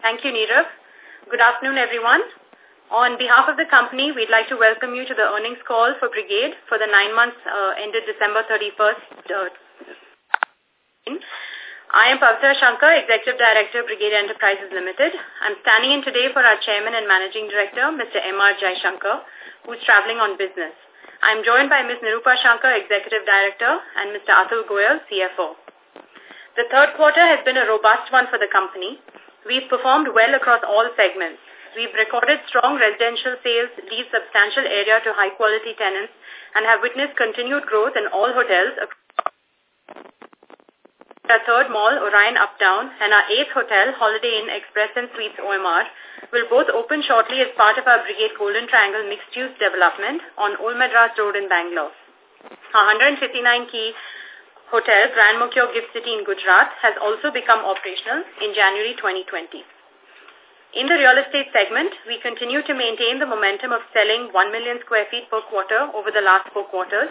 Thank you, Nirav. Good afternoon, everyone. On behalf of the company, we'd like to welcome you to the earnings call for Brigade for the nine months uh, ended December 31st. Uh, I am Pavitra Shankar, Executive Director, Brigade Enterprises Limited. I'm standing in today for our Chairman and Managing Director, Mr. M.R. Jaishankar, who's traveling on business. I'm joined by Ms. Nirupa Shankar, Executive Director, and Mr. Atul Goyal, CFO. The third quarter has been a robust one for the company. We've performed well across all segments. We've recorded strong residential sales, lease substantial area to high-quality tenants, and have witnessed continued growth in all hotels our third mall, Orion Uptown, and our eighth hotel, Holiday Inn Express and Suites OMR, will both open shortly as part of our Brigade Golden Triangle mixed-use development on Old Madras Road in Bangalore. Our 159-key hotel, Grand Mercure Gift City in Gujarat, has also become operational in January 2020. In the real estate segment, we continue to maintain the momentum of selling 1 million square feet per quarter over the last four quarters.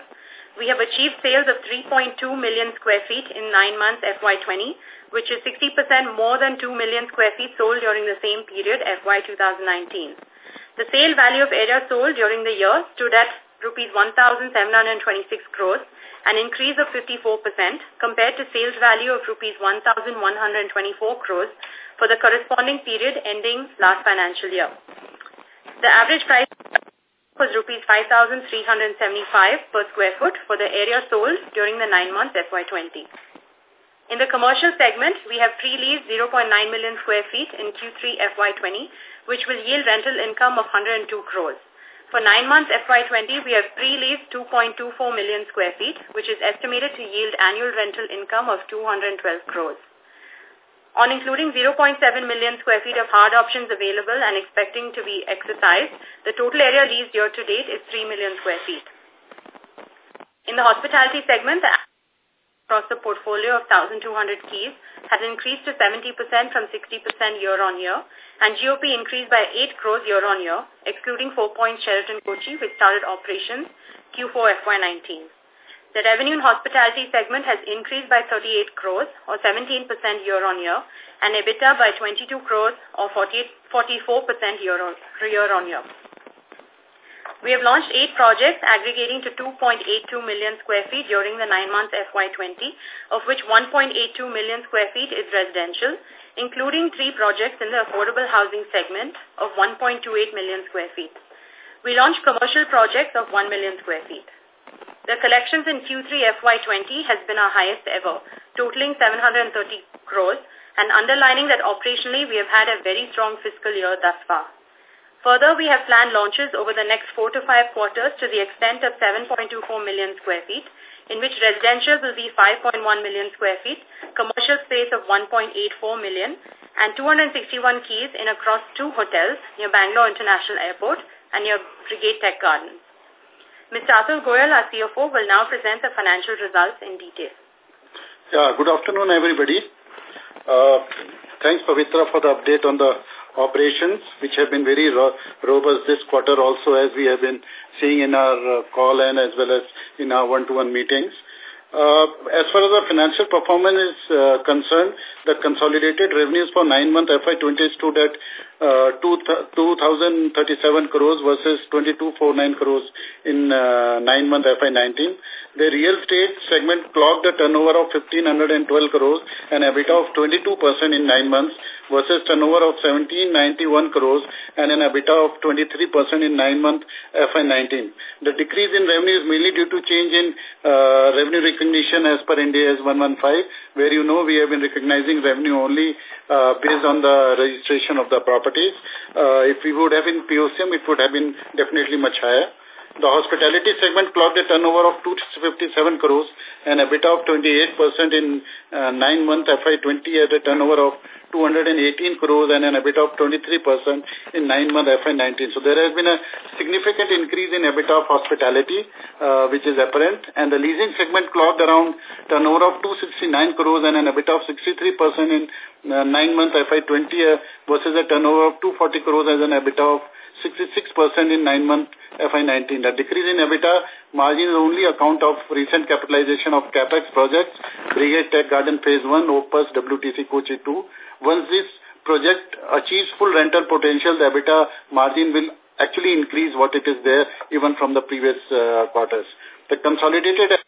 We have achieved sales of 3.2 million square feet in nine months FY20, which is 60% more than 2 million square feet sold during the same period FY 2019. The sale value of area sold during the year stood at rupees 1,726 crores, an increase of 54% compared to sales value of rupees 1,124 crores for the corresponding period ending last financial year. The average price was rupees 5,375 per square foot for the area sold during the nine months FY20. In the commercial segment, we have pre-leased 0.9 million square feet in Q3 FY20, which will yield rental income of 102 crores. For nine months FY20, we have pre-leased 2.24 million square feet, which is estimated to yield annual rental income of 212 crores. On including 0.7 million square feet of hard options available and expecting to be exercised, the total area leased year to date is 3 million square feet. In the hospitality segment, the across the portfolio of 1,200 keys has increased to 70% from 60% year-on-year, and GOP increased by 8 crores year-on-year, excluding 4 Points Sheraton Kochi, which started operations Q4 FY19. The revenue in hospitality segment has increased by 38 crores or 17% year-on-year and EBITDA by 22 crores or 44% year-on-year. We have launched eight projects aggregating to 2.82 million square feet during the nine months FY20, of which 1.82 million square feet is residential, including three projects in the affordable housing segment of 1.28 million square feet. We launched commercial projects of 1 million square feet. The collections in Q3 FY20 has been our highest ever, totaling 730 crores, and underlining that operationally we have had a very strong fiscal year thus far. Further, we have planned launches over the next four to five quarters to the extent of 7.24 million square feet, in which residential will be 5.1 million square feet, commercial space of 1.84 million, and 261 keys in across two hotels near Bangalore International Airport and near Brigade Tech Gardens. Mr. Atul Goyal, our CFO, will now present the financial results in detail. Yeah, good afternoon, everybody. Uh, thanks, Pavitra, for the update on the operations, which have been very ro robust this quarter also, as we have been seeing in our uh, call and as well as in our one-to-one -one meetings. Uh, as far as the financial performance is uh, concerned, the consolidated revenues for nine-month FY20 stood at uh, 2,037 crores versus 2,249 crores in uh, nine-month FY19. The real estate segment clocked a turnover of 1,512 crores and EBITDA of 22% in nine months versus turnover of 1,791 crores and an EBITDA of 23% in nine-month FY19. The decrease in revenue is mainly due to change in uh, revenue recognition as per Ind AS 115, where you know we have been recognizing revenue only uh, based on the registration of the properties. Uh, if we would have been POCM, it would have been definitely much higher. The hospitality segment clocked a turnover of 257 crores and EBITDA of 28% in uh, nine month FY20 at a turnover of 218 crores and an EBITDA of 23% in nine month FY19. So there has been a significant increase in EBITDA of hospitality, uh, which is apparent. And the leasing segment clocked around turnover of 269 crores and an EBITDA of 63% in uh, nine month FY20 uh, versus a turnover of 240 crores as an EBITDA of 66% in nine month FY19. The decrease in EBITDA margin is only account of recent capitalization of CAPEX projects, Brigade Tech Garden Phase 1, Opus, WTC Kochi 2. Once this project achieves full rental potential, the EBITDA margin will actually increase what it is there even from the previous uh, quarters. The consolidated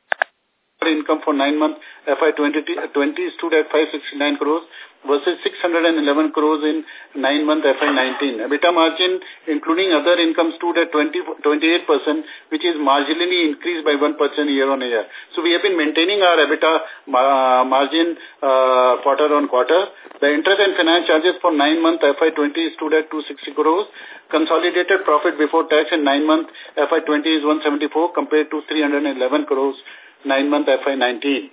income for nine months FY20 stood at 569 crores versus 611 crores in nine month FY19. EBITDA margin, including other income, stood at 20, 28%, which is marginally increased by 1% year on year. So we have been maintaining our EBITDA margin uh, quarter on quarter. The interest and finance charges for nine month FY20 stood at 260 crores. Consolidated profit before tax in nine month FY20 is 174 compared to 311 crores nine month FY19.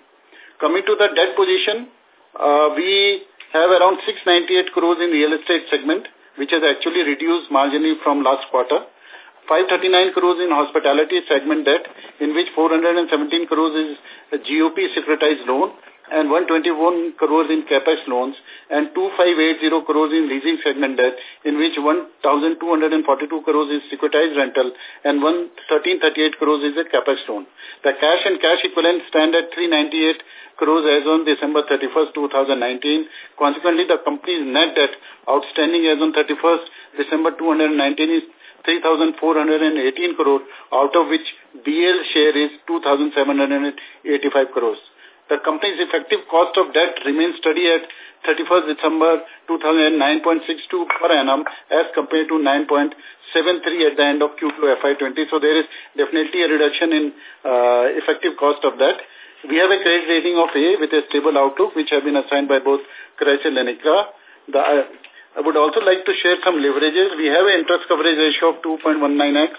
Coming to the debt position, uh, we have around 698 crores in real estate segment, which has actually reduced marginally from last quarter. 539 crores in hospitality segment debt, in which 417 crores is a GOP securitized loan and 121 crores in capex loans and 2580 crores in leasing segment debt, in which 1,242 crores is securitized rental and 1338 crores is a capex loan. The cash and cash equivalent stand at 398 crores as on December 31st, 2019. Consequently, the company's net debt outstanding as on 31st December 2019 is 3,418 crore, out of which BL share is 2,785 crores. The company's effective cost of debt remains steady at 31st December 2009.62 per annum as compared to 9.73 at the end of Q2 FY20. So there is definitely a reduction in uh, effective cost of debt. We have a credit rating of A with a stable outlook, which have been assigned by both CRISIL and ICRA. The, uh, I would also like to share some leverages. We have an interest coverage ratio of 2.19x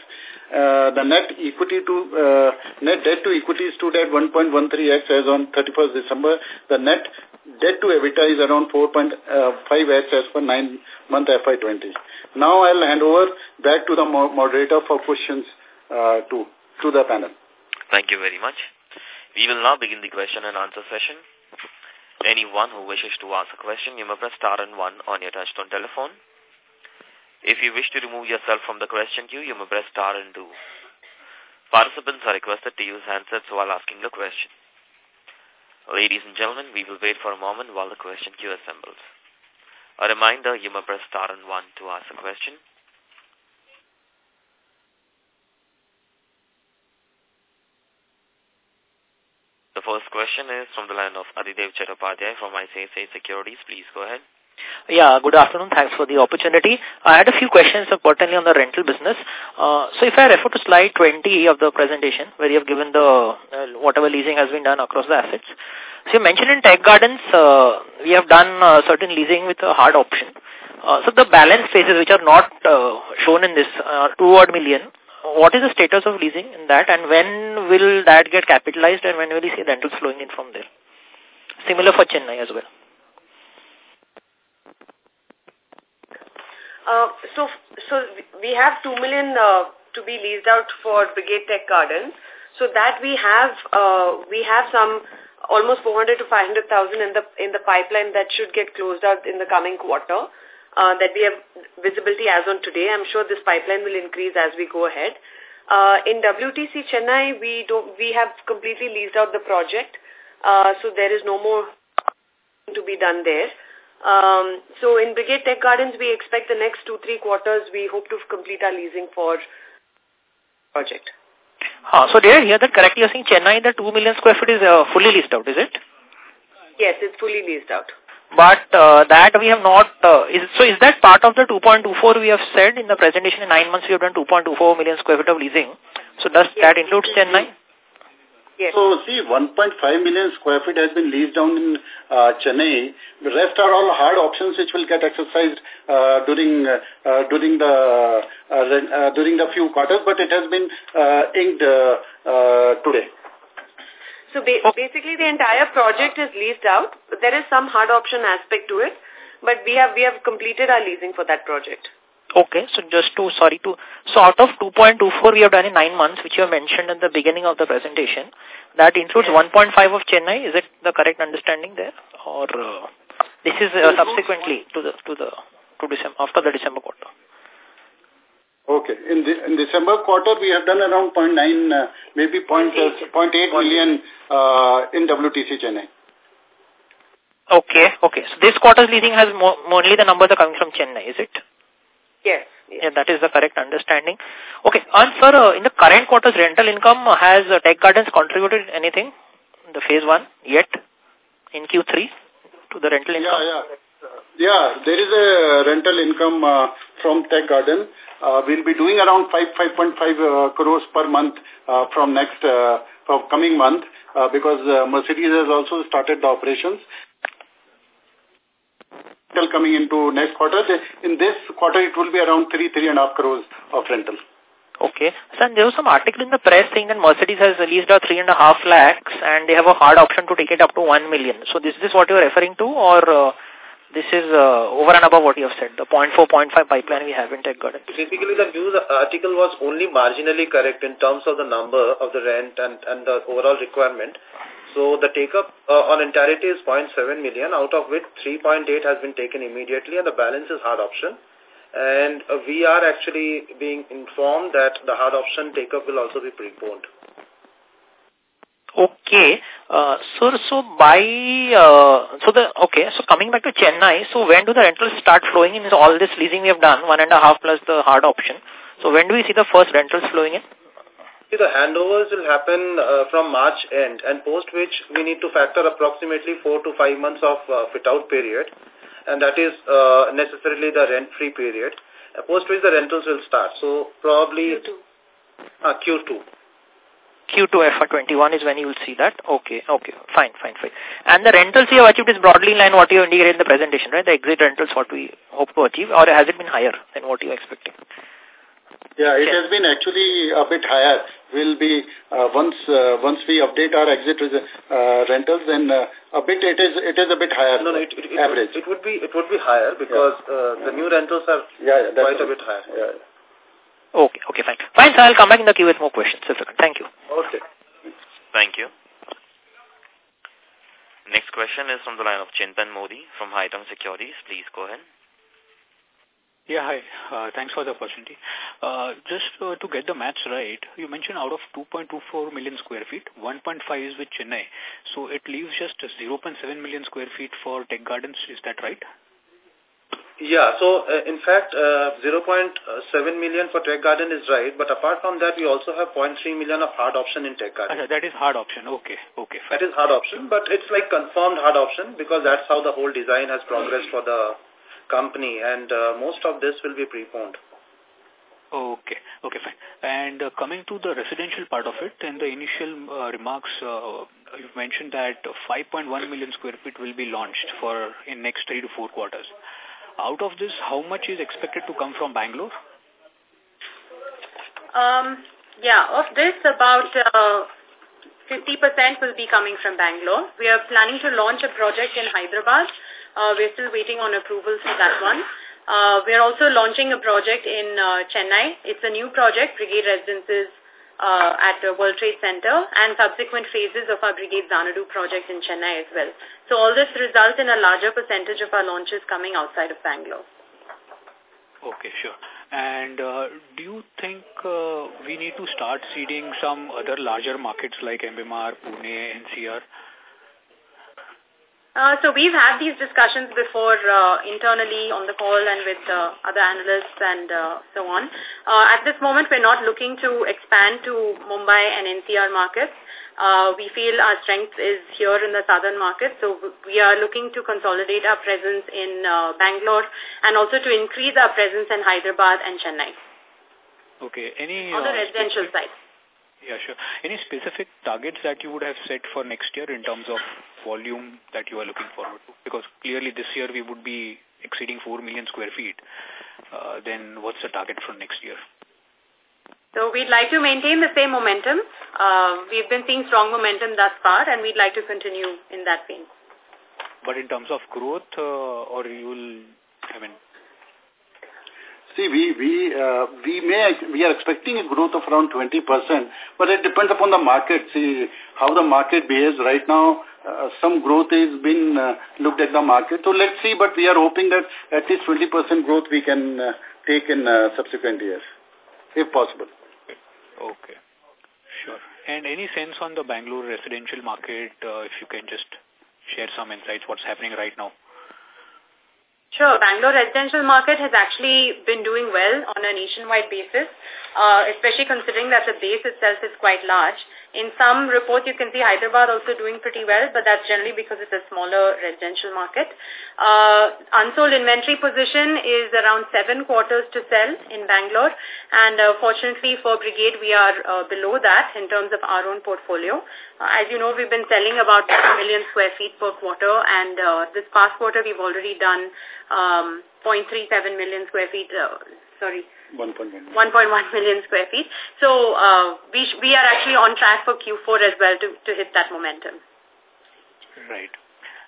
uh, the net equity to uh, net debt to equity stood at 1.13x as on 31st December. The net debt to EBITDA is around 4.5x as per nine month FY20. Now I'll hand over back to the moderator for questions uh, to to the panel. Thank you very much. We will now begin the question and answer session. Anyone who wishes to ask a question, you may press star and one on your touchtone telephone. If you wish to remove yourself from the question queue, you may press star and two. Participants are requested to use handsets while asking the question. Ladies and gentlemen, we will wait for a moment while the question queue assembles. A reminder, you may press star and one to ask a question. The first question is from the line of Adhidev Chattopadhyay from ICICI Securities. Please go ahead. Yeah, good afternoon. Thanks for the opportunity. I had a few questions pertaining on the rental business. Uh, so if I refer to slide 20 of the presentation, where you have given the uh, whatever leasing has been done across the assets. So you mentioned in Tech Gardens, uh, we have done uh, certain leasing with a hard option. Uh, so the balance spaces which are not uh, shown in this, uh, 2 odd million, what is the status of leasing in that and when will that get capitalized and when will we see rentals flowing in from there? Similar for Chennai as well. Uh, so, so we have 2 million uh, to be leased out for Brigade Tech Gardens. So that we have, uh, we have some almost 400 to 500,000 in the in the pipeline that should get closed out in the coming quarter. Uh, that we have visibility as on today. I'm sure this pipeline will increase as we go ahead. Uh, in WTC Chennai, we don't we have completely leased out the project, uh, so there is no more to be done there. Um, so in Brigade Tech Gardens, we expect the next two, three quarters, we hope to complete our leasing for project. Uh, so did I hear that correctly? You're saying Chennai, the 2 million square foot is uh, fully leased out, is it? Yes, it's fully leased out. But uh, that we have not, uh, is, so is that part of the 2.24 we have said in the presentation in nine months we have done 2.24 million square feet of leasing. So does yes, that include Chennai? Yes. So, see, 1.5 million square feet has been leased down in uh, Chennai. The rest are all hard options which will get exercised uh, during uh, during the uh, uh, during the few quarters, but it has been uh, inked uh, uh, today. So ba basically, the entire project is leased out. There is some hard option aspect to it, but we have we have completed our leasing for that project. Okay, so just to, sorry to, so out of 2.24 we have done in 9 months, which you have mentioned in the beginning of the presentation, that includes 1.5 of Chennai, is it the correct understanding there? Or uh, this is uh, subsequently to the, to the, to December, after the December quarter? Okay. In, the, in December quarter, we have done around 0.9, uh, maybe 0.8 uh, million uh, in WTC Chennai. Okay, okay. So this quarter's leasing has more, only the numbers are coming from Chennai, is it? Yes. yes. Yeah, that is the correct understanding. Okay, and sir, uh, in the current quarter's rental income, has uh, Tech Gardens contributed anything in the phase one yet in Q3 to the rental income? Yeah, yeah. Yeah, there is a rental income uh, from Tech Garden. Uh, we'll be doing around 5, 5.5 uh, crores per month uh, from next, uh, from coming month uh, because uh, Mercedes has also started the operations. Coming into next quarter. In this quarter, it will be around 3, 3.5 crores of rental. Okay. So there was some article in the press saying that Mercedes has released a three and a half lakhs and they have a hard option to take it up to one million. So this is what you're referring to or uh, this is uh, over and above what you have said, the 0.4, 0.5 pipeline we have in Tech Garden. Basically, the news article was only marginally correct in terms of the number of the rent and, and the overall requirement. So the take-up uh, on entirety is 0.7 million, out of which 3.8 has been taken immediately and the balance is hard option. And uh, we are actually being informed that the hard option take-up will also be preponed. Okay. Uh, so, so by, uh, so the, okay, so coming back to Chennai, so when do the rentals start flowing in? So all this leasing we have done, one and a half plus the hard option. So when do we see the first rentals flowing in? See, the handovers will happen uh, from March end and post which we need to factor approximately four to five months of uh, fit-out period and that is uh, necessarily the rent-free period. Uh, post which the rentals will start. So probably Q2. Uh, Q2. Q2 FY21 is when you will see that. Okay, okay, fine, fine, fine. And the rentals you have achieved is broadly in line what you indicated in the presentation, right? The exit rentals what we hope to achieve, or has it been higher than what you are expecting? Yeah, it has been actually a bit higher. Will be uh, once uh, once we update our exit uh, rentals, then uh, a bit it is it is a bit higher. No, no, it, it, it average. Would, it would be it would be higher because yeah. uh, the new rentals are yeah, yeah, quite a bit higher. Yeah. Okay, okay, fine. Fine, so I'll come back in the queue with more questions. Thank you. Okay. Thank you. Next question is from the line of Chintan Modi from Haitong Securities. Please go ahead. Yeah, hi. Uh, thanks for the opportunity. Uh, just uh, to get the maths right, you mentioned out of 2.24 million square feet, 1.5 is with Chennai. So it leaves just 0.7 million square feet for Tech Gardens. Is that right? Yeah, so uh, in fact, uh, 0.7 million for Tech Garden is right, but apart from that, we also have 0.3 million of hard option in Tech Garden. Uh, that is hard option, okay, okay. Fine. That is hard option, but it's like confirmed hard option because that's how the whole design has progressed for the company and uh, most of this will be preponed. Okay, okay, fine. And uh, coming to the residential part of it, in the initial uh, remarks, uh, you mentioned that 5.1 million square feet will be launched for in next three to four quarters. Out of this, how much is expected to come from Bangalore? Um, yeah, of this, about 50% uh, will be coming from Bangalore. We are planning to launch a project in Hyderabad. Uh, we're still waiting on approval for that one. Uh, we're also launching a project in uh, Chennai. It's a new project, Brigade Residences uh, at the World Trade Center and subsequent phases of our Brigade Xanadu project in Chennai as well. So all this results in a larger percentage of our launches coming outside of Bangalore. Okay, sure. And uh, do you think uh, we need to start seeding some other larger markets like MMR, Pune, NCR? Uh, so we've had these discussions before uh, internally on the call and with uh, other analysts and uh, so on. Uh, at this moment, we're not looking to expand to Mumbai and NCR markets. Uh, we feel our strength is here in the southern market, so we are looking to consolidate our presence in uh, Bangalore and also to increase our presence in Hyderabad and Chennai. Okay. Any on the residential side. Yeah, sure. Any specific targets that you would have set for next year in terms of volume that you are looking forward to? Because clearly this year we would be exceeding 4 million square feet. Uh, then what's the target for next year? So we'd like to maintain the same momentum. Uh, we've been seeing strong momentum thus far and we'd like to continue in that vein. But in terms of growth uh, or you will, I mean, See, we we uh, we may we are expecting a growth of around 20%, but it depends upon the market. See how the market behaves right now. Uh, some growth is been uh, looked at the market. So let's see, but we are hoping that at least 20% growth we can uh, take in uh, subsequent years, if possible. Okay, sure. And any sense on the Bangalore residential market, uh, if you can just share some insights what's happening right now. Sure. Bangalore residential market has actually been doing well on a nationwide basis, uh, especially considering that the base itself is quite large. In some reports, you can see Hyderabad also doing pretty well, but that's generally because it's a smaller residential market. Uh, unsold inventory position is around seven quarters to sell in Bangalore, and uh, fortunately for Brigade, we are uh, below that in terms of our own portfolio. Uh, as you know, we've been selling about a million square feet per quarter, and uh, this past quarter, we've already done um, 0.37 million square feet, uh, sorry, 1.1 million square feet. So uh, we, we are actually on track for Q4 as well to, to hit that momentum. Right.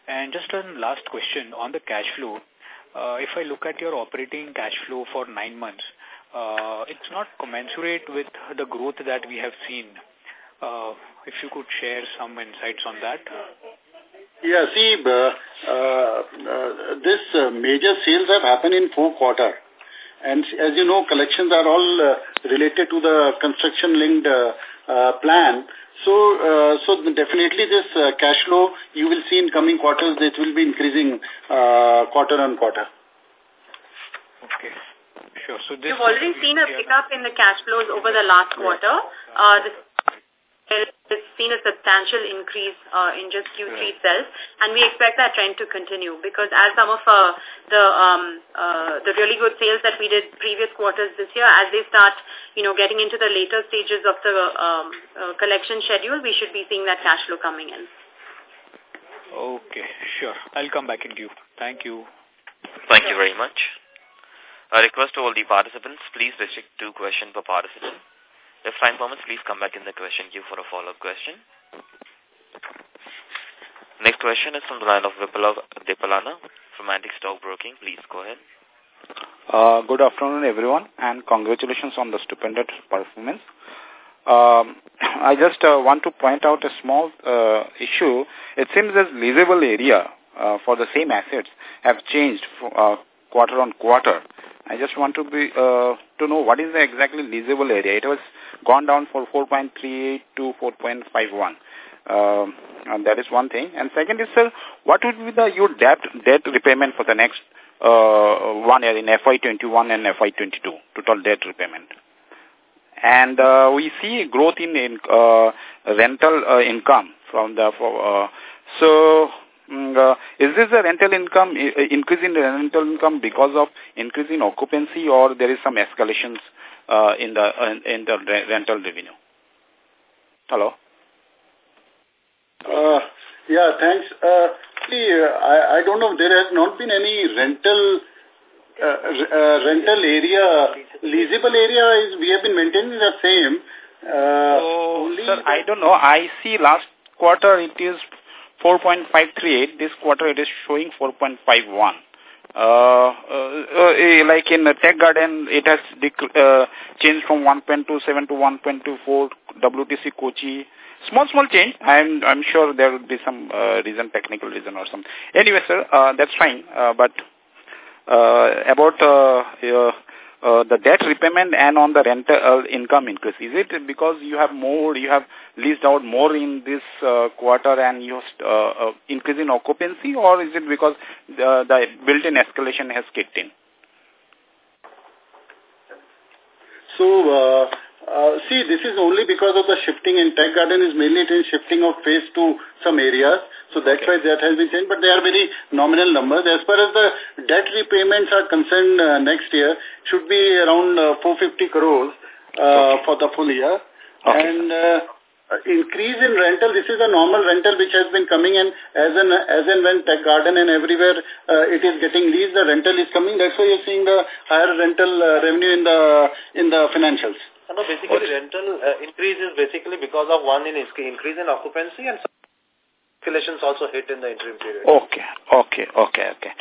And just one last question on the cash flow. Uh, if I look at your operating cash flow for nine months, uh, it's not commensurate with the growth that we have seen. Uh, if you could share some insights on that. Yeah, see, uh, uh, uh, this uh, major sales have happened in four quarter. And as you know, collections are all uh, related to the construction-linked uh, uh, plan. So, uh, so definitely this uh, cash flow you will see in coming quarters, it will be increasing uh, quarter on quarter. Okay. Sure. So this You've already seen a pickup in the cash flows over the last quarter. Uh, this has seen a substantial increase uh, in just Q3 right. itself, and we expect that trend to continue because as some of uh, the um, uh, the really good sales that we did previous quarters this year, as they start, you know, getting into the later stages of the um, uh, collection schedule, we should be seeing that cash flow coming in. Okay, sure. I'll come back in queue. Thank you. Thank you very much. A request to all the participants, please restrict two questions per participant. If time permits, please come back in the question queue for a follow-up question. Next question is from the line of Biplab Debbarma from Antique Stock Broking. Please go ahead. Uh, good afternoon, everyone, and congratulations on the stupendous performance. Um, I just uh, want to point out a small uh, issue. It seems that leasable area uh, for the same assets have changed uh, quarter on quarter. I just want to be uh, to know what is the exactly leasable area. It was gone down for 4.38 to 4.51. Um, and that is one thing. And second is, sir, what would be the your debt debt repayment for the next uh, one year in FY21 and FY22 total debt repayment? And uh, we see growth in, in uh, rental uh, income from the for, uh, so uh, is this a rental income, increase in rental income because of increase in occupancy or there is some escalations uh, in the uh, in the rental revenue? Hello? Uh, yeah, thanks. Uh, see, uh, I, I don't know, there has not been any rental uh, uh, rental area, leasable area is, we have been maintaining the same. Uh, oh, sir, I don't know. I see last quarter it is 4.538. This quarter it is showing 4.51. Uh, uh, uh, like in the Tech Garden, it has uh, changed from 1.27 to 1.24. WTC Kochi, small small change. I'm I'm sure there will be some uh, reason, technical reason or something. Anyway, sir, uh, that's fine. Uh, but uh, about uh, uh, the debt repayment and on the rental uh, income increase? Is it because you have more, you have leased out more in this uh, quarter and you uh, uh, increase in occupancy or is it because the, the built-in escalation has kicked in? So, uh, uh, see, this is only because of the shifting in Tech Garden is mainly in shifting of phase to some areas. So that's why that has been changed, but they are very nominal numbers. As far as the debt repayments are concerned uh, next year, should be around uh, 450 crores uh, okay. for the full year. Okay. And uh, increase in rental, this is a normal rental which has been coming in as and, as and when Tech Garden and everywhere uh, it is getting leased, the rental is coming. That's why you're seeing the higher rental uh, revenue in the in the financials. No, basically What's rental uh, increase is basically because of one in increase in occupancy and calculations also hit in the interim period. Okay, okay, okay, okay.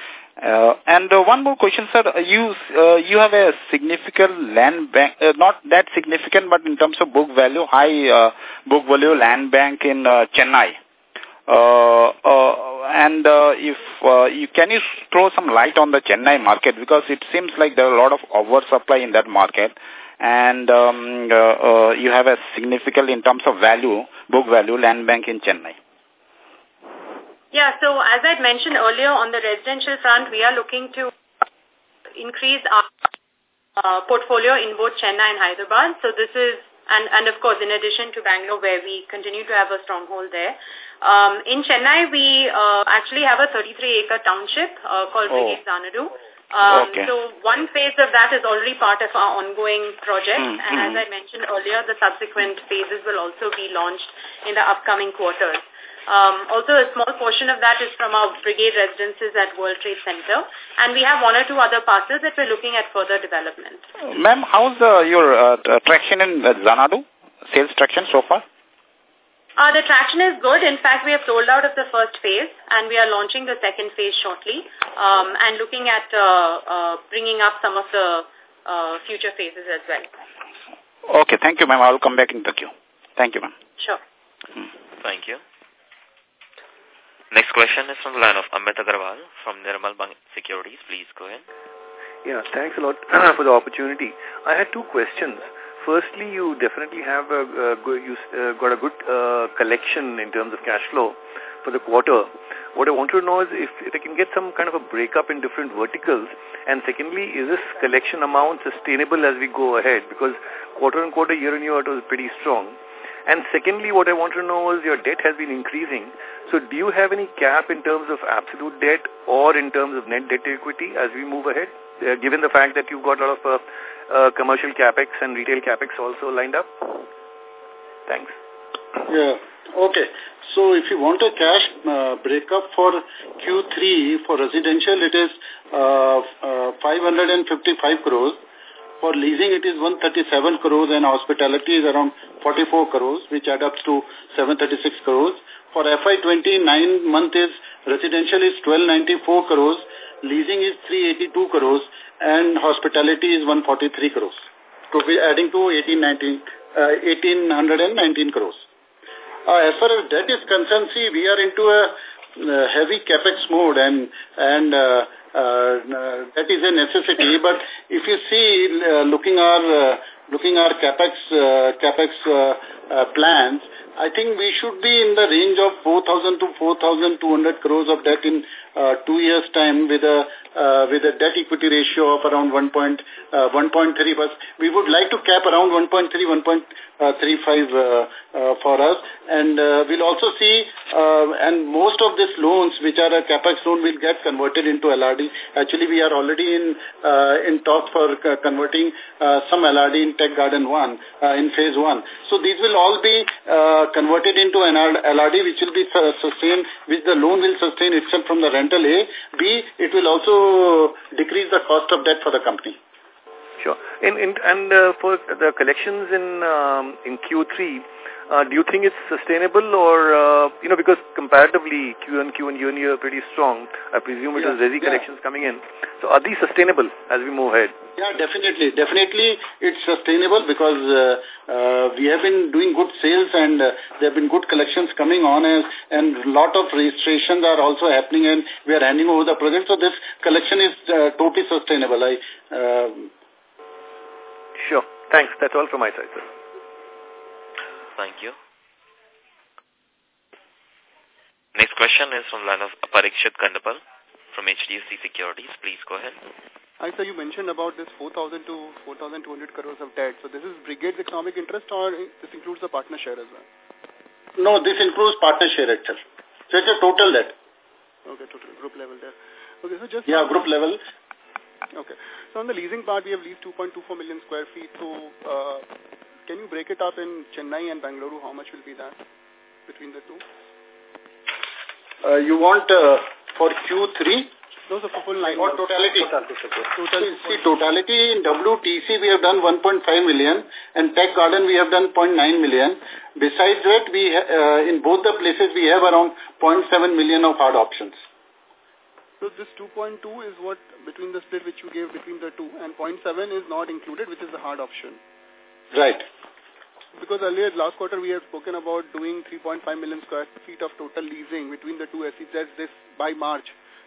Uh, and uh, one more question, sir. Uh, you uh, you have a significant land bank, uh, not that significant, but in terms of book value, high uh, book value land bank in Chennai. And if you can you throw some light on the Chennai market because it seems like there are a lot of oversupply in that market, and um, you have a significant in terms of value book value land bank in Chennai. Yeah, so as I mentioned earlier on the residential front, we are looking to increase our uh, portfolio in both Chennai and Hyderabad. So this is, and, and of course, in addition to Bangalore, where we continue to have a stronghold there. Um, in Chennai, we uh, actually have a 33-acre township uh, called oh. Brigade Xanadu. Um, okay. So one phase of that is already part of our ongoing project. Mm, and mm. as I mentioned earlier, the subsequent phases will also be launched in the upcoming quarters. Um, also, a small portion of that is from our brigade residences at World Trade Center. And we have one or two other parcels that we're looking at further development. Ma'am, how's uh, your uh, traction in uh, Xanadu? Sales traction so far? Uh, the traction is good. In fact, we have sold out of the first phase and we are launching the second phase shortly um, and looking at uh, uh, bringing up some of the uh, future phases as well. Okay, thank you, ma'am. I will come back in the queue. Thank you, ma'am. Sure. Hmm. Thank you. Next question is from the line of Amit Agarwal from Nirmal Bang Securities. Please go ahead. Yeah, thanks a lot for the opportunity. I had two questions. Firstly, you definitely have a, a you uh, got a good uh, collection in terms of cash flow for the quarter. What I want to know is if, if I can get some kind of a breakup in different verticals. And secondly, is this collection amount sustainable as we go ahead? Because quarter on quarter, year on year, it was pretty strong. And secondly, what I want to know is your debt has been increasing. So do you have any cap in terms of absolute debt or in terms of net debt equity as we move ahead, uh, given the fact that you've got a lot of uh, uh, commercial capex and retail capex also lined up? Thanks. Yeah. Okay. So if you want a cash uh, breakup for Q3 for residential, it is uh, uh, 555 crores. For leasing, it is 137 crores and hospitality is around 44 crores, which add up to 736 crores. For FY29 month is residential is 1294 crores, leasing is 382 crores, and hospitality is 143 crores. To be adding to 1819, uh, 1819 crores. Uh, as far as debt is concerned, see, we are into a uh, heavy capex mode and and uh, that is a necessity. But if you see, uh, looking our uh, looking our capex uh, capex uh, uh, plans, I think we should be in the range of 4,000 to 4,200 crores of debt in uh, two years' time with a uh, with a debt equity ratio of around 1.1.3. Uh, we would like to cap around 1.3, 1.35 uh, uh, for us. And uh, we'll also see, uh, and most of these loans, which are a capex loan, will get converted into LRD. Actually, we are already in uh, in talks for uh, converting uh, some LRD in Tech Garden 1 uh, in phase 1. So these will all be uh, converted into an LRD, which will be sustained, which the loan will sustain itself from the rental A. B, it will also decrease the cost of debt for the company. Sure. In, in, and uh, for the collections in um, in Q3, uh, do you think it's sustainable or, uh, you know, because comparatively Q and Q and year and year are pretty strong. I presume it yeah, was resi yeah. collections coming in. So are these sustainable as we move ahead? Yeah, definitely. Definitely it's sustainable because uh, uh, we have been doing good sales and uh, there have been good collections coming on and, and a lot of registrations are also happening and we are handing over the project. So this collection is uh, totally sustainable. I, uh, Sure. Thanks. That's all from my side, sir. Thank you. Next question is from line of Parikshit Kandpal from HDFC Securities. Please go ahead. Hi, sir. You mentioned about this 4,000 to 4,200 crores of debt. So this is Brigade's economic interest or this includes the partner share as well? No, this includes partner share itself. So it's a total debt. Okay, total group level debt. Okay, so just... Yeah, group level. Okay. So on the leasing part, we have leased 2.24 million square feet. So uh, can you break it up in Chennai and Bangalore? How much will be that between the two? Uh, you want uh, for Q3? Those are for full line. Or totality? Totality. Total, see, totality in WTC we have done 1.5 million and Tech Garden we have done 0.9 million. Besides that, we uh, in both the places we have around 0.7 million of hard options. So this 2.2 is what between the split which you gave between the two and 0.7 is not included which is the hard option. Right. Because earlier, last quarter, we had spoken about doing 3.5 million square feet of total leasing between the two SEZs this by March.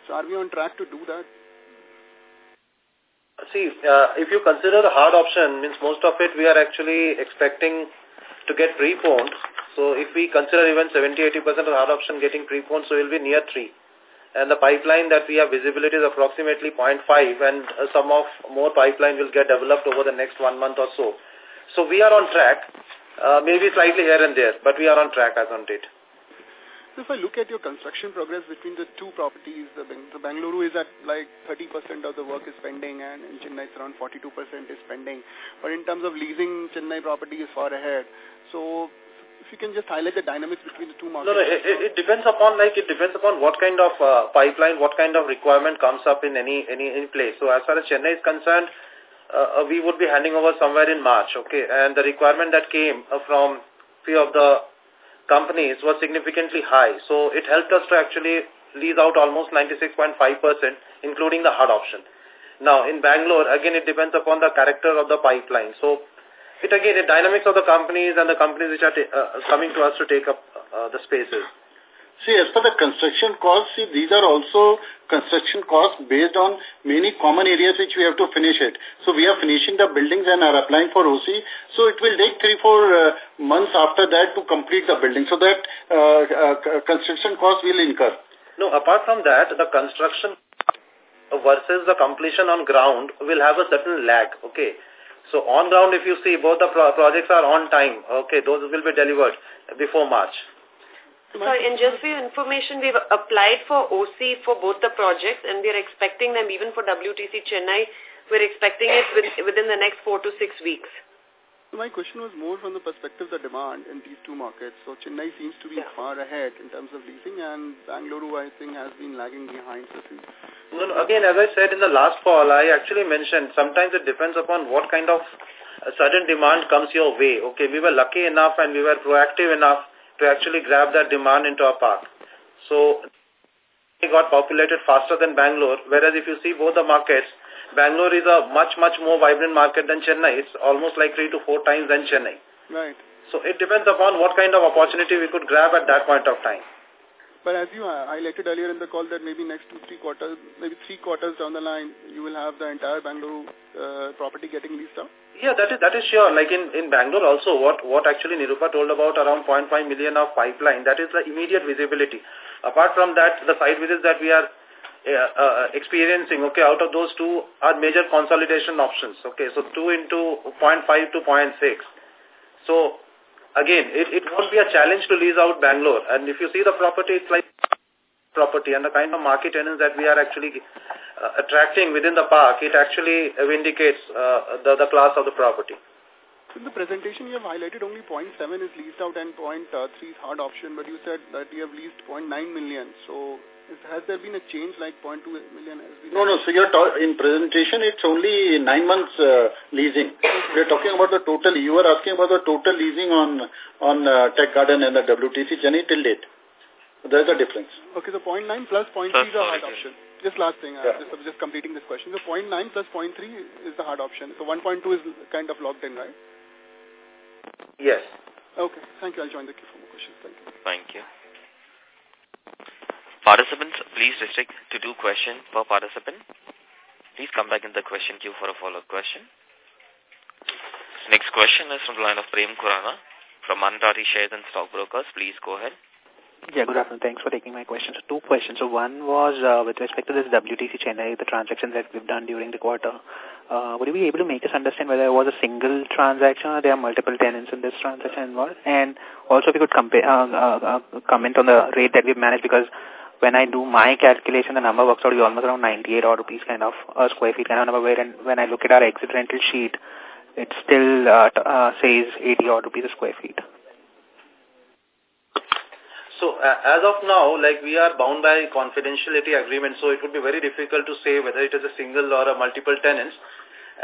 So are we on track to do that? See, uh, if you consider the hard option, means most of it we are actually expecting to get preponed. So if we consider even 70-80% of hard option getting preponed, so we'll be near 3. And the pipeline that we have visibility is approximately 0.5 and uh, some of more pipeline will get developed over the next one month or so. So we are on track, uh, maybe slightly here and there, but we are on track as on date. So if I look at your construction progress between the two properties, the, the Bangalore is at like 30% of the work is pending and in Chennai it's around 42% is pending. But in terms of leasing, Chennai property is far ahead. So if you can just highlight the dynamics between the two markets. No, no, it, it depends upon like it depends upon what kind of uh, pipeline, what kind of requirement comes up in any any any place. So as far as Chennai is concerned, uh, uh we would be handing over somewhere in March, okay? And the requirement that came uh, from few of the companies was significantly high. So it helped us to actually lease out almost 96.5%, including the hard option. Now, in Bangalore, again, it depends upon the character of the pipeline. So it again, the dynamics of the companies and the companies which are uh, coming to us to take up uh, the spaces. See, as for the construction costs, see, these are also construction costs based on many common areas which we have to finish it. So we are finishing the buildings and are applying for OC. So it will take three, four uh, months after that to complete the building. So that uh, uh, construction costs will incur. No, apart from that, the construction versus the completion on ground will have a certain lag. Okay. So on ground, if you see both the pro projects are on time, okay, those will be delivered before March. Sorry, and just for your information, we've applied for OC for both the projects and we're expecting them even for WTC Chennai. We're expecting it within the next four to six weeks. My question was more from the perspective of the demand in these two markets. So Chennai seems to be yeah. far ahead in terms of leasing and Bangalore, I think, has been lagging behind. So no, no, again, as I said in the last call, I actually mentioned sometimes it depends upon what kind of sudden demand comes your way. Okay, we were lucky enough and we were proactive enough to actually grab that demand into our park. So it got populated faster than Bangalore, whereas if you see both the markets, Bangalore is a much, much more vibrant market than Chennai. It's almost like three to four times than Chennai. Right. So it depends upon what kind of opportunity we could grab at that point of time. But as you highlighted earlier in the call that maybe next two, three quarters, maybe three quarters down the line, you will have the entire Bangalore uh, property getting leased out? Yeah, that is that is sure. Like in, in Bangalore also, what, what actually Nirupa told about around 0.5 million of pipeline, that is the immediate visibility. Apart from that, the site visits that we are uh, uh, experiencing, okay, out of those two are major consolidation options, okay, so 2 into 0.5 to 0.6. So again, it, it won't be a challenge to lease out Bangalore. And if you see the property, it's like property and the kind of market tenants that we are actually uh, attracting within the park, it actually vindicates uh, the, the class of the property. In the presentation, you have highlighted only 0.7 is leased out and 0.3 is hard option, but you said that you have leased 0.9 million. So has there been a change like 0.2 million? Has been no, no. So you're in presentation, it's only nine months uh, leasing. We're talking about the total. You were asking about the total leasing on on uh, Tech Garden and the WTC Chennai till date. There's a difference. Okay, so 0.9 plus 0.3 is a hard option. Just last thing, uh, yeah. just, just completing this question. So 0.9 plus 0.3 is the hard option. So 1.2 is kind of locked in, right? Yes. Okay, thank you. I'll join the queue for more questions. Thank you. Thank you. Participants, please restrict to two questions per participant. Please come back in the question queue for a follow-up question. Next question is from the line of Prem Khurana from Anand Rathi Shares and Stockbrokers. Please go ahead. Yeah, good afternoon. Thanks for taking my questions. Two questions. So one was uh, with respect to this WTC Chennai, the transactions that we've done during the quarter. Uh, would you be able to make us understand whether it was a single transaction or there are multiple tenants in this transaction involved? And also if you could compare, uh, uh, uh, comment on the rate that we've managed because when I do my calculation, the number works out to almost around 98 odd rupees kind of a square feet kind of number where and when I look at our exit rental sheet, it still uh, uh, says 80 odd rupees a square feet. So uh, as of now, like we are bound by confidentiality agreement, so it would be very difficult to say whether it is a single or a multiple tenants.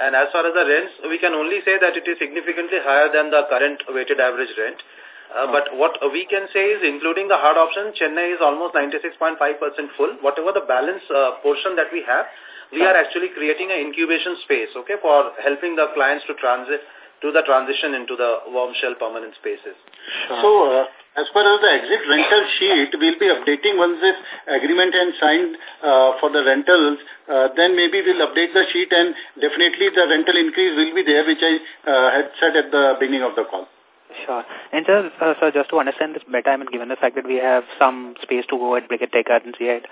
And as far as the rents, we can only say that it is significantly higher than the current weighted average rent. Uh, but what we can say is, including the hard option, Chennai is almost 96.5% full. Whatever the balance uh, portion that we have, we are actually creating an incubation space, okay, for helping the clients to transit to the transition into the warm shell permanent spaces. So, uh, as far as the exit rental sheet, we'll be updating once this agreement is signed uh, for the rentals, uh, then maybe we'll update the sheet and definitely the rental increase will be there, which I uh, had said at the beginning of the call. Sure. And just, uh, so just to understand this better, I mean, given the fact that we have some space to go at Brigade Tech Gardens yet,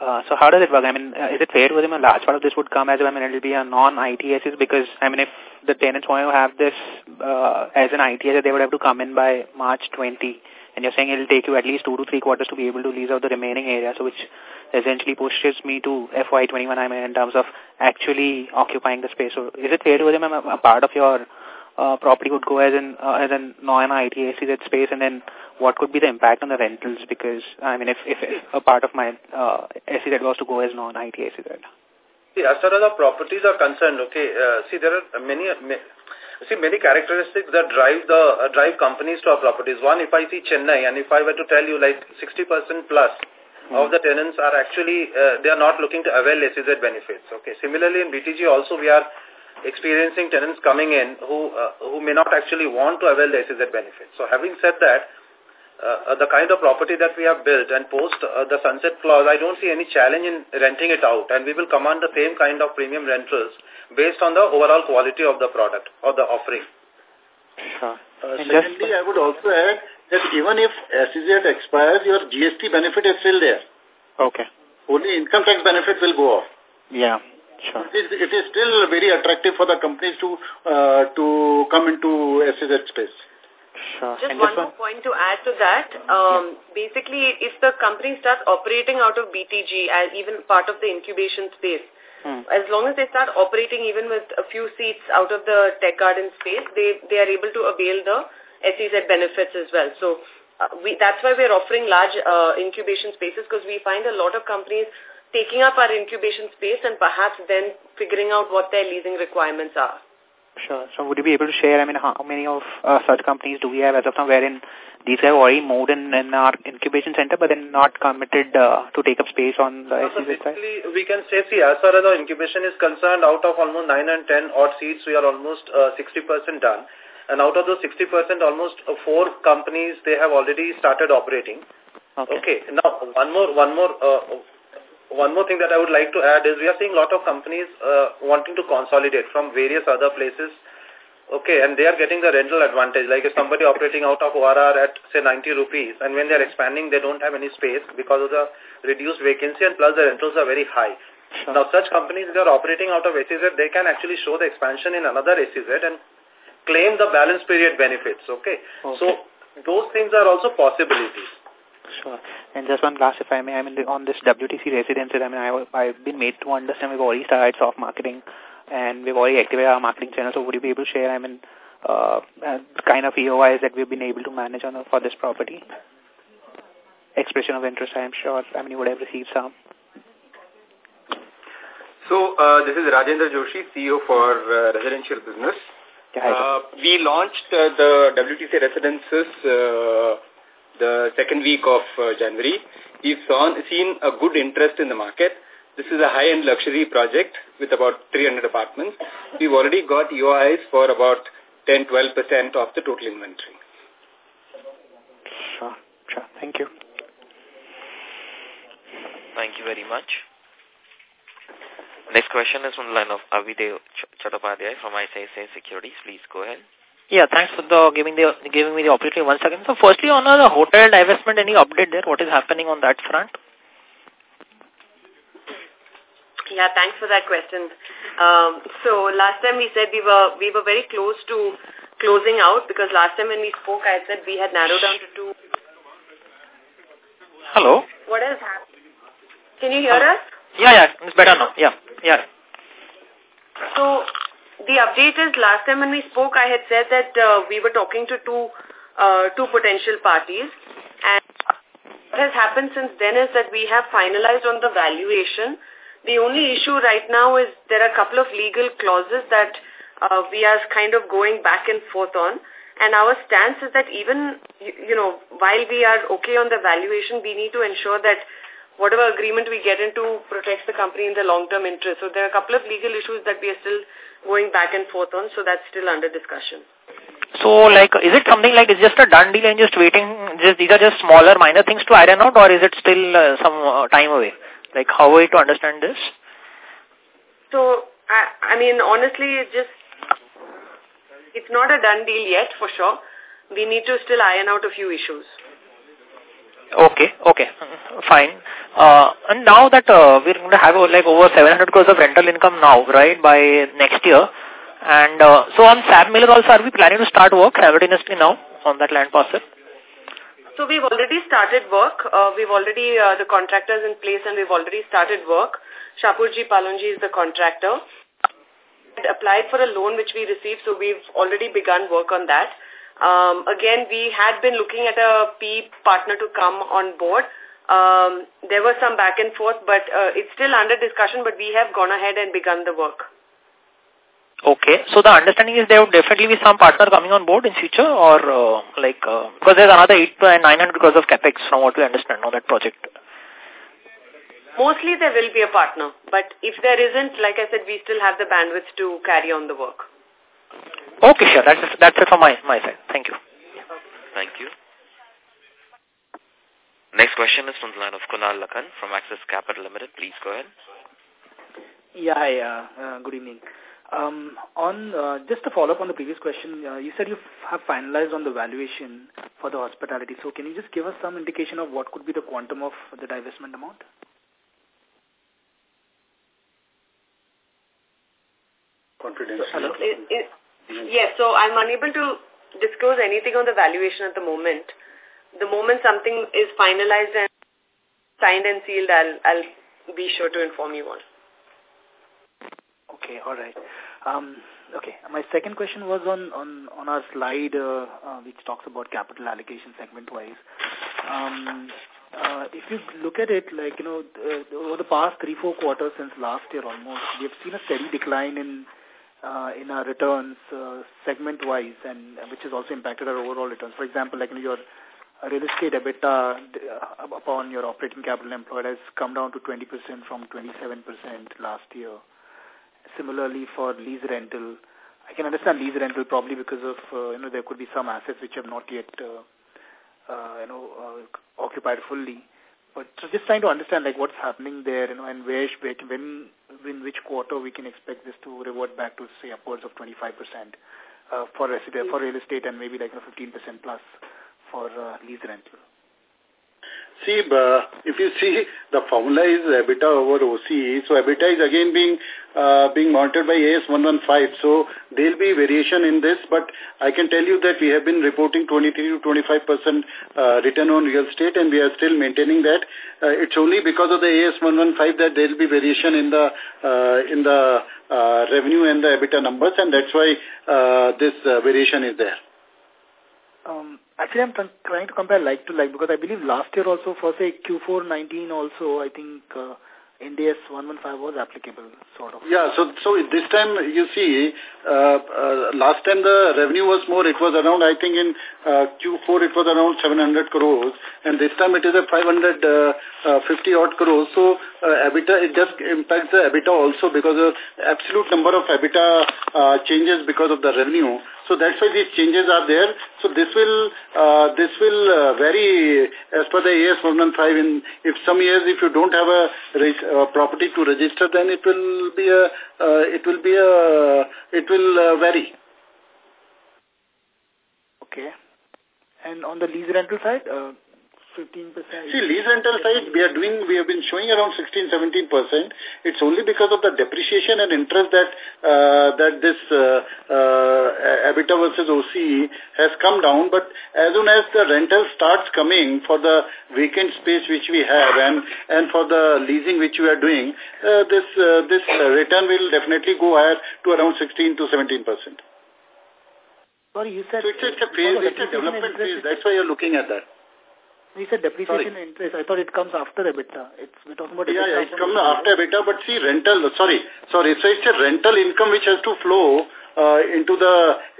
uh, so how does it work? I mean, uh, is it fair to them a large part of this would come as, I mean, it will be a non-ITSs because, I mean, if the tenants want to have this uh, as an ITS, they would have to come in by March 20. And you're saying it will take you at least two to three quarters to be able to lease out the remaining area, so which essentially pushes me to FY21, I mean, in terms of actually occupying the space. So is it fair to them a, a part of your uh, property would go as an uh, as a non-ITAC that space, and then what could be the impact on the rentals? Because I mean, if if, if a part of my uh, SEZ was to go as non-ITAC, See, as far as the properties are concerned, okay, uh, see, there are many, many see many characteristics that drive the uh, drive companies to our properties. One, if I see Chennai, and if I were to tell you like 60% plus mm. of the tenants are actually, uh, they are not looking to avail SEZ benefits. Okay. Similarly, in BTG also we are experiencing tenants coming in who uh, who may not actually want to avail the SEZ benefit. So having said that, uh, the kind of property that we have built and post uh, the sunset clause, I don't see any challenge in renting it out and we will command the same kind of premium rentals based on the overall quality of the product or the offering. Sure. Uh, secondly, I would also add that even if SEZ expires, your GST benefit is still there. Okay. Only income tax benefit will go off. Yeah. Sure. It is, it is still very attractive for the companies to uh, to come into SEZ space. Sure. Just one more point to add to that. Um, yeah. Basically, if the company starts operating out of BTG as even part of the incubation space, hmm. as long as they start operating even with a few seats out of the tech garden space, they, they are able to avail the SEZ benefits as well. So uh, we, that's why we're offering large uh, incubation spaces because we find a lot of companies taking up our incubation space and perhaps then figuring out what their leasing requirements are. Sure. So would you be able to share, I mean, how many of uh, such companies do we have as of now wherein these have already moved in, in our incubation center but then not committed uh, to take up space on the so SEZ side? we can say, see, as far as our incubation is concerned, out of almost 9 and 10 odd seats, we are almost 60% uh, done. And out of those 60%, almost uh, four companies, they have already started operating. Okay. okay. Now, one more, one more uh, one more thing that I would like to add is we are seeing a lot of companies uh, wanting to consolidate from various other places. Okay, and they are getting the rental advantage. Like if somebody operating out of ORR at, say, 90 rupees, and when they are expanding, they don't have any space because of the reduced vacancy, and plus the rentals are very high. Sure. Now, such companies that are operating out of SEZ, they can actually show the expansion in another SEZ and claim the balance period benefits, okay? okay. So, those things are also possibilities. Sure. And just one last, if I may, I mean, on this WTC residences, I mean, I, I've been made to understand we've already started soft marketing and we've already activated our marketing channel. So would you be able to share, I mean, uh, uh, kind of EOIs that we've been able to manage on for this property? Expression of interest, I am sure. I mean, you would have received some. So, uh, this is Rajendra Joshi, CEO for uh, Residential Business. Uh, we launched uh, the WTC Residences uh, the second week of uh, January. We've seen a good interest in the market. This is a high-end luxury project with about 300 apartments. We've already got EOIs for about 10-12% of the total inventory. Sure, sure. Thank you. Thank you very much. Next question is from the line of Adhidev Chattopadhyay from ICICI Securities. Please go ahead. Yeah, thanks for the giving the giving me the opportunity once again. So firstly on the hotel divestment, any update there? What is happening on that front? Yeah, thanks for that question. Um, so last time we said we were we were very close to closing out because last time when we spoke I said we had narrowed down to two. Hello. What has happened? Can you hear us? Yeah, yeah, it's better now. Yeah, yeah. So the update is last time when we spoke, I had said that uh, we were talking to two, uh, two potential parties. And what has happened since then is that we have finalized on the valuation. The only issue right now is there are a couple of legal clauses that uh, we are kind of going back and forth on. And our stance is that even, you, you know, while we are okay on the valuation, we need to ensure that whatever agreement we get into protects the company in the long-term interest. So there are a couple of legal issues that we are still going back and forth on, so that's still under discussion. So, like, is it something like it's just a done deal and just waiting, just these are just smaller, minor things to iron out, or is it still uh, some uh, time away? Like, how are we to understand this? So, I, I mean, honestly, it's just, it's not a done deal yet, for sure. we need to still iron out a few issues. Okay, okay, fine. Uh, and now that uh, we're going to have like over 700 crores of rental income now, right, by next year. And uh, so on Sam Miller also, are we planning to start work simultaneously now on that land parcel? So we've already started work. Uh, we've already, uh, the contractors in place and we've already started work. Shapoorji Pallonji is the contractor. Applied for a loan which we received, so we've already begun work on that. Um, again, we had been looking at a P partner to come on board. Um, there was some back and forth, but uh, it's still under discussion, but we have gone ahead and begun the work. Okay, so the understanding is there would definitely be some partner coming on board in future or uh, like, uh, because there's another 8 to 900 crores of capex from what we understand on that project. Mostly there will be a partner, but if there isn't, like I said, we still have the bandwidth to carry on the work. Okay, sure. That's it, that's it from my, my side. Thank you. Thank you. Next question is from the line of Kunal Lakhan from Axis Capital Limited. Please go ahead. Yeah, hi, uh, uh, good evening. Um, on uh, Just to follow up on the previous question, uh, you said you have finalized on the valuation for the hospitality. So can you just give us some indication of what could be the quantum of the divestment amount? Confidential. Hello? It, it, Yes, so I'm unable to disclose anything on the valuation at the moment. The moment something is finalized and signed and sealed, I'll, I'll be sure to inform you all. Okay, all right. Um, okay, my second question was on, on, on our slide uh, uh, which talks about capital allocation segment-wise. Um, uh, if you look at it, like, you know, uh, over the past three, four quarters since last year almost, we have seen a steady decline in uh, in our returns uh, segment-wise, and which has also impacted our overall returns. For example, like your real estate EBITDA uh, upon your operating capital employed has come down to 20% from 27% last year. Similarly, for lease rental, I can understand lease rental probably because of, uh, you know, there could be some assets which have not yet, uh, uh, you know, uh, occupied fully. But so just trying to understand like what's happening there, you know, and where, when, in which quarter we can expect this to revert back to say upwards of 25% uh, for resident, for real estate and maybe like you know, 15% plus for uh, lease rental. See, uh, if you see the formula is EBITDA over OCE, so EBITDA is again being uh, being monitored by AS 115. So there will be variation in this, but I can tell you that we have been reporting 23 to 25 percent uh, return on real estate, and we are still maintaining that. Uh, it's only because of the AS 115 that there will be variation in the uh, in the uh, revenue and the EBITDA numbers, and that's why uh, this uh, variation is there. Um, actually, I'm trying to compare like to like because I believe last year also for say Q4 19 also I think uh, Ind AS 115 was applicable, sort of. Yeah, so so this time you see, uh, uh, last time the revenue was more, it was around, I think in uh, Q4 it was around 700 crores, and this time it is a 550 uh, uh, odd crores. So EBITDA, it just impacts the EBITDA also because the absolute number of EBITDA changes because of the revenue. So that's why these changes are there. So this will uh, this will uh, vary as per the AS 115. In if some years if you don't have a uh, property to register, then it will be a uh, it will be a it will uh, vary. Okay. And on the lease rental side, uh, 15%? See, lease rental side, we are doing, we have been showing around 16, 17%. It's only because of the depreciation and interest that, uh, that this, uh, uh, EBITDA versus OCE has come down. But as soon as the rental starts coming for the vacant space which we have and, and for the leasing which we are doing, uh, this, uh, this return will definitely go higher to around 16 to 17%. Sorry, you said... So it's, it's a phase, it's a development phase. That's why you're looking at that. You said depreciation and interest. I thought it comes after EBITDA. It's we're talking about yeah, yeah, it comes after EBITDA. But see, rental. Sorry, sorry. So it's a rental income which has to flow uh, into the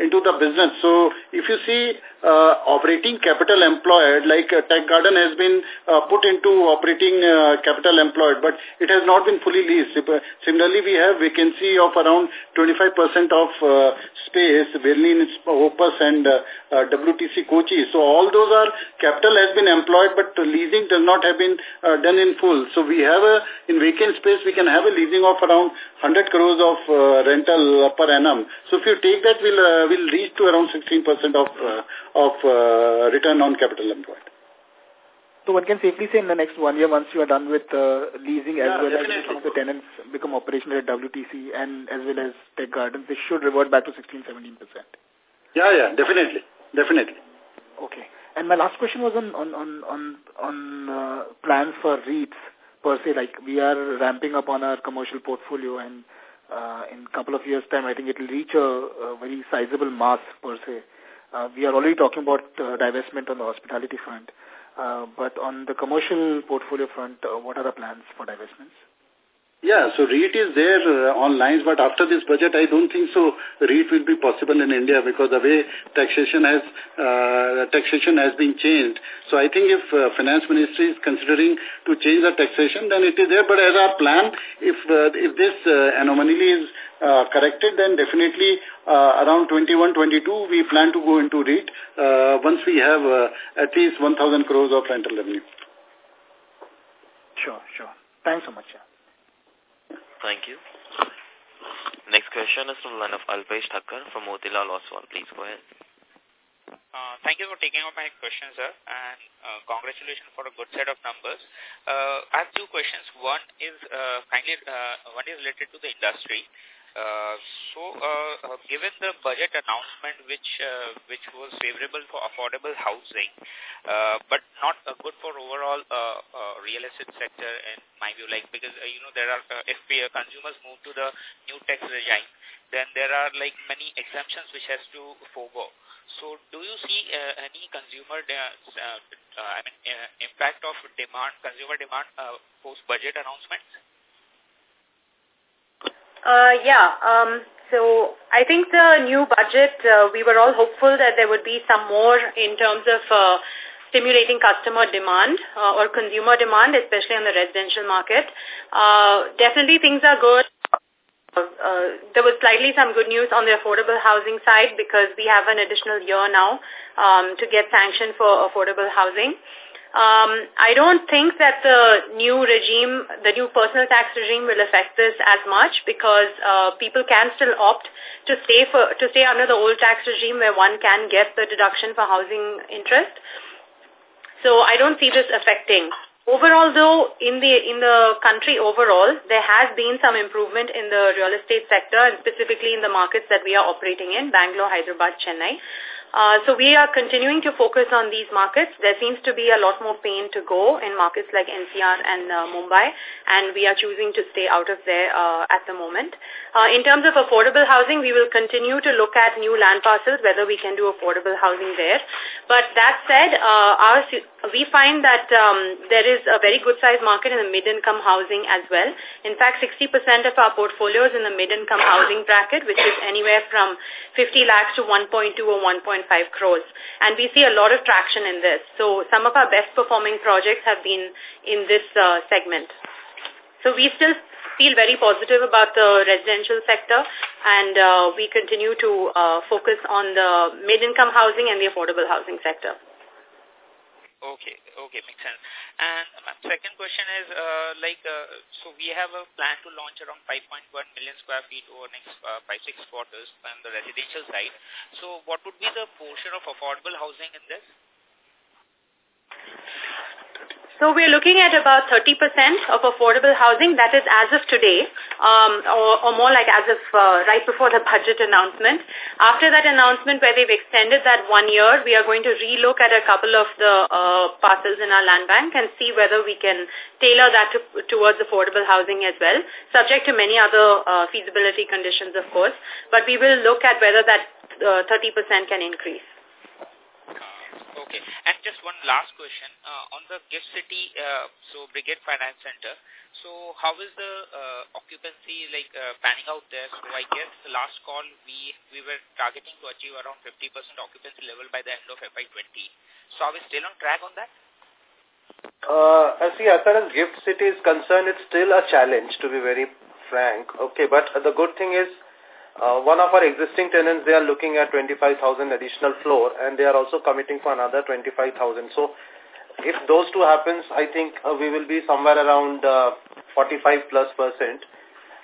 into the business. So if you see uh, operating capital employed, like uh, Tech Garden has been uh, put into operating uh, capital employed, but it has not been fully leased. Similarly, we have vacancy of around 25% of uh, space, Berlin, Opus and uh, uh, WTC Kochi. So all those are capital has been employed, but leasing does not have been uh, done in full. So we have a, in vacant space, we can have a leasing of around 100 crores of uh, rental per annum. So if you take that, we'll, uh, we'll reach to around 16% of, uh, of uh, return on capital employed. So one can safely say in the next one year, once you are done with uh, leasing as yeah, well definitely. as some of the tenants become operational at WTC and as well as Tech Gardens, they should revert back to 16-17%. Yeah, yeah, definitely. Definitely. Okay. And my last question was on on on on, on uh, plans for REITs per se. Like we are ramping up on our commercial portfolio, and uh, in a couple of years' time, I think it will reach a, a very sizable mass per se. Uh, we are already talking about uh, divestment on the hospitality front. Uh, but on the commercial portfolio front, uh, what are the plans for divestments? Yeah, so REIT is there uh, on lines, but after this budget, I don't think so REIT will be possible in India because the way taxation has uh, taxation has been changed. So I think if uh, finance ministry is considering to change the taxation, then it is there. But as our plan, if uh, if this uh, anomaly is uh, corrected, then definitely uh, around 21, 22, we plan to go into REIT uh, once we have uh, at least 1,000 crores of rental revenue. Sure, sure. Thanks so much. Yeah. Thank you. Next question is from the line of Alpesh Thakkar from Motilal Oswal. Please go ahead. Uh, thank you for taking up my question, sir, and uh, congratulations for a good set of numbers. Uh, I have two questions. One is uh, kindly, uh, one is related to the industry. Uh, so, uh, given the budget announcement, which uh, which was favorable for affordable housing, uh, but not uh, good for overall uh, uh, real estate sector, in my view, like because uh, you know there are uh, if uh, consumers move to the new tax regime, then there are like many exemptions which has to forego. So, do you see uh, any consumer, uh, uh, I mean, uh, impact of demand, consumer demand uh, post budget announcements? Uh, yeah. Um, so I think the new budget, uh, we were all hopeful that there would be some more in terms of uh, stimulating customer demand uh, or consumer demand, especially on the residential market. Uh, definitely things are good. Uh, there was slightly some good news on the affordable housing side because we have an additional year now um, to get sanctioned for affordable housing. Um, I don't think that the new regime, the new personal tax regime will affect this as much because uh, people can still opt to stay for to stay under the old tax regime where one can get the deduction for housing interest. So I don't see this affecting. Overall, though, in the in the country overall, there has been some improvement in the real estate sector, and specifically in the markets that we are operating in, Bangalore, Hyderabad, Chennai. Uh, so we are continuing to focus on these markets. There seems to be a lot more pain to go in markets like NCR and uh, Mumbai, and we are choosing to stay out of there uh, at the moment. Uh, in terms of affordable housing, we will continue to look at new land parcels, whether we can do affordable housing there. But that said, uh, our, we find that um, there is a very good-sized market in the mid-income housing as well. In fact, 60% of our portfolio is in the mid-income housing bracket, which is anywhere from 50 lakhs to 1.2 or 1. 1.5 crores. And we see a lot of traction in this. So some of our best performing projects have been in this uh, segment. So we still feel very positive about the residential sector and uh, we continue to uh, focus on the mid-income housing and the affordable housing sector. Okay, okay, makes sense. And my second question is, uh, like, uh, so we have a plan to launch around 5.1 million square feet over next uh, five, six quarters on the residential side. So what would be the portion of affordable housing in this? So we're looking at about 30% of affordable housing. That is as of today, um, or, or, more like as of uh, right before the budget announcement. After that announcement where they've extended that one year, we are going to relook at a couple of the uh, parcels in our land bank and see whether we can tailor that to, towards affordable housing as well, subject to many other uh, feasibility conditions, of course. But we will look at whether that 30% uh, can increase. Okay. And just one last question. Uh, on the Gift City, uh, so Brigade Finance Center, so how is the uh, occupancy like uh, panning out there? So I guess the last call we, we were targeting to achieve around 50% occupancy level by the end of FY20. So are we still on track on that? Uh, see, as far as Gift City is concerned, it's still a challenge, to be very frank. Okay, but the good thing is uh, one of our existing tenants, they are looking at 25,000 additional floor and they are also committing for another 25,000. So if those two happens, I think uh, we will be somewhere around uh, 45 plus percent.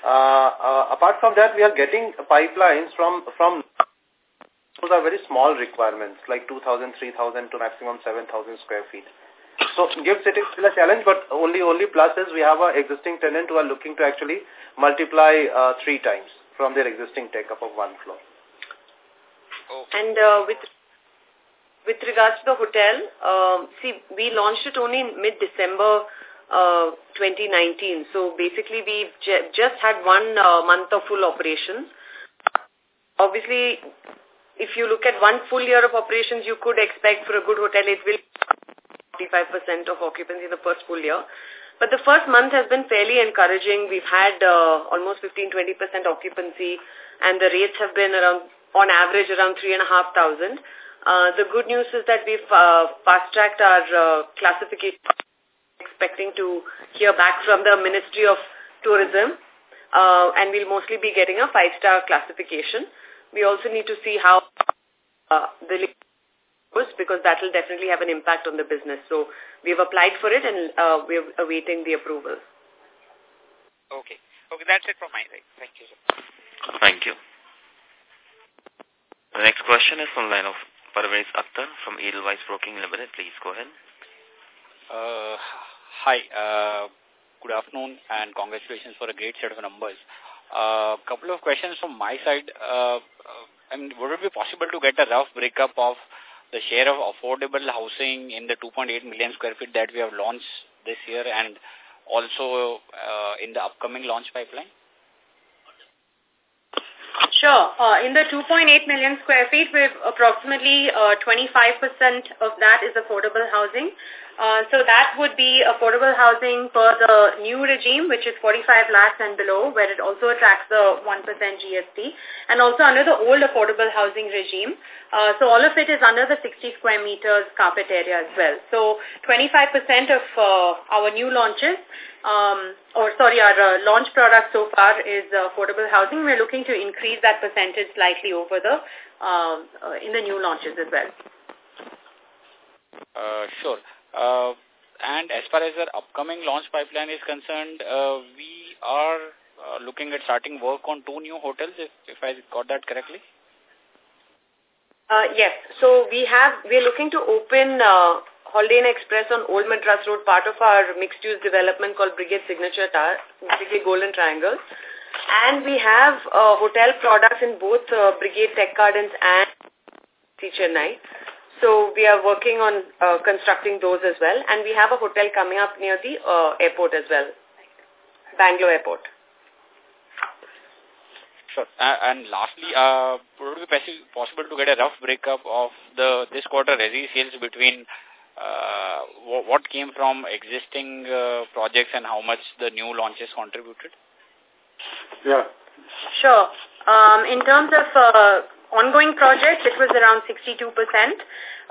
Uh, uh, apart from that, we are getting pipelines from from those are very small requirements, like 2,000, 3,000 to maximum 7,000 square feet. So GIFT City is still a challenge, but only only plus is we have our existing tenant who are looking to actually multiply uh, three times from their existing take-up of one floor. And uh, with with regards to the hotel, uh, see, we launched it only in mid-December uh, 2019. So basically, we've just had one uh, month of full operations. Obviously, if you look at one full year of operations, you could expect for a good hotel, it will 45% of occupancy in the first full year. But the first month has been fairly encouraging. We've had uh, almost 15-20% occupancy and the rates have been around, on average, around 3,500. Uh, the good news is that we've uh, fast-tracked our uh, classification, expecting to hear back from the Ministry of Tourism, uh, and we'll mostly be getting a five-star classification. We also need to see how uh, the because that will definitely have an impact on the business. So we've applied for it and uh, we're awaiting the approval. Okay. Okay, that's it from my side. Thank you. Sir. Thank you. The next question is from the line of Parvez Akhtar from Edelweiss Broking Limited. Please go ahead. Uh, hi. Uh, good afternoon and congratulations for a great set of numbers. A uh, couple of questions from my side. Uh, uh, I mean, would it be possible to get a rough breakup of the share of affordable housing in the 2.8 million square feet that we have launched this year and also uh, in the upcoming launch pipeline? Sure. Uh, in the 2.8 million square feet, we've approximately 25% uh, of that is affordable housing. Uh, so that would be affordable housing for the new regime, which is 45 lakhs and below, where it also attracts the 1% GST, and also under the old affordable housing regime. Uh, so all of it is under the 60 square meters carpet area as well. So 25% of uh, our new launches um, or sorry, our uh, launch product so far is uh, affordable housing. We're looking to increase that percentage slightly over the um, uh, in the new launches as well. Sure. Uh, and as far as our upcoming launch pipeline is concerned, uh, we are uh, looking at starting work on two new hotels, if, if I got that correctly. Uh, yes. So we have, we're looking to open uh, Holiday Inn Express on Old Madras Road, part of our mixed-use development called Brigade Signature Tower, Brigade Golden Triangle. And we have uh, hotel products in both uh, Brigade Tech Gardens and Chennai. So we are working on uh, constructing those as well. And we have a hotel coming up near the uh, airport as well, Bangalore Airport. Sure. Uh, and lastly, uh, would it be possible to get a rough breakup of the this quarter resi sales between uh, what came from existing uh, projects and how much the new launches contributed? Yeah. Sure. Um, in terms of uh, ongoing projects, it was around 62%.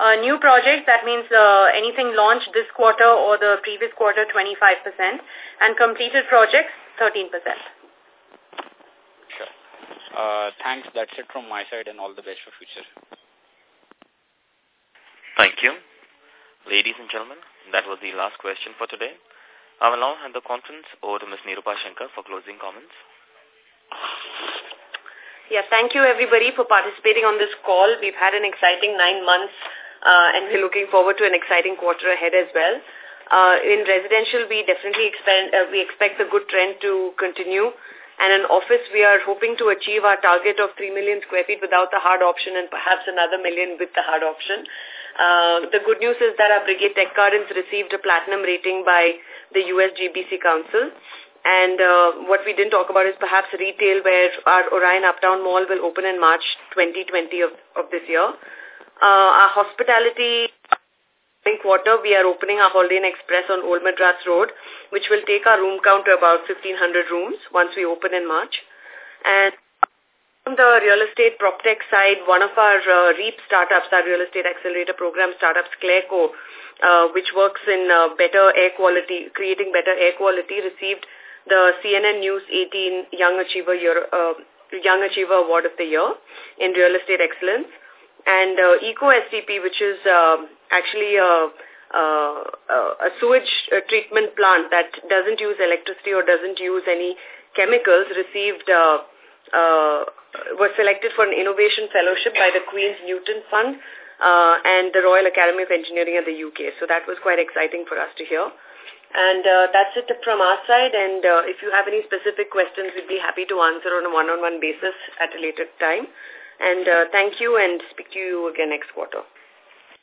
Uh, new projects, that means uh, anything launched this quarter or the previous quarter, 25%. And completed projects, 13%. Sure. Uh, thanks. That's it from my side and all the best for future. Thank you. Ladies and gentlemen, that was the last question for today. I will now hand the conference over to Ms. Nirupa Shankar for closing comments. Yeah, thank you everybody for participating on this call. We've had an exciting nine months uh, and we're looking forward to an exciting quarter ahead as well. Uh, in residential, we definitely expect, uh, we expect the good trend to continue. And in office, we are hoping to achieve our target of 3 million square feet without the hard option and perhaps another million with the hard option. Uh, the good news is that our Brigade Tech Gardens received a platinum rating by the US GBC Council. And uh, what we didn't talk about is perhaps retail where our Orion Uptown Mall will open in March 2020 of, of this year. Uh, our hospitality quarter, we are opening our Holiday Inn Express on Old Madras Road, which will take our room count to about 1,500 rooms once we open in March. And on the real estate PropTech side, one of our uh, REAP startups, our real estate accelerator program startups, Clairco, uh, which works in uh, better air quality, creating better air quality, received the CNN News 18 Young Achiever Year, uh, Young Achiever Award of the Year in Real Estate Excellence. And uh, Eco STP, which is uh, actually a, a sewage uh, treatment plant that doesn't use electricity or doesn't use any chemicals, received uh, uh, was selected for an innovation fellowship by the Queen's Newton Fund uh, and the Royal Academy of Engineering at the UK. So that was quite exciting for us to hear. And uh, that's it from our side. And uh, if you have any specific questions, we'd be happy to answer on a one-on-one -on -one basis at a later time. And uh, thank you and speak to you again next quarter.